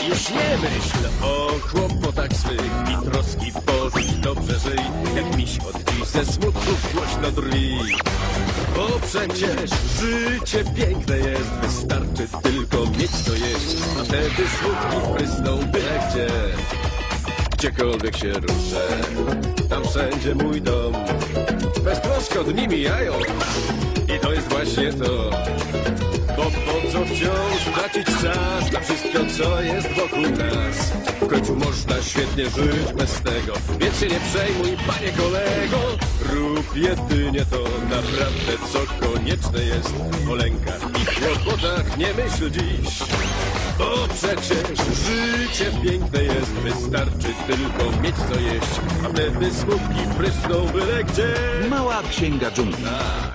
dziś nie myśl o kłopotach swych i troski porzuć dobrze żyj, jak miś od dziś ze smutków głośno drwi. Bo przecież życie piękne jest, wystarczy tylko mieć co jeść, a wtedy smutki prysną byle gdzie. Gdziekolwiek się ruszę, tam wszędzie mój dom. Beztrosko dni mijają i to jest właśnie to. Bo po co wciąż tracić czas na wszystko, co jest wokół nas? W końcu można świetnie żyć bez tego, więc się nie przejmuj, panie kolego. Rób jedynie to naprawdę, co konieczne jest. O lękach i kłopotach nie myśl dziś. Bo przecież życie piękne jest, wystarczy tylko mieć co jeść, a wtedy smutki prysną byle gdzie. Mała księga dżungli. Tak,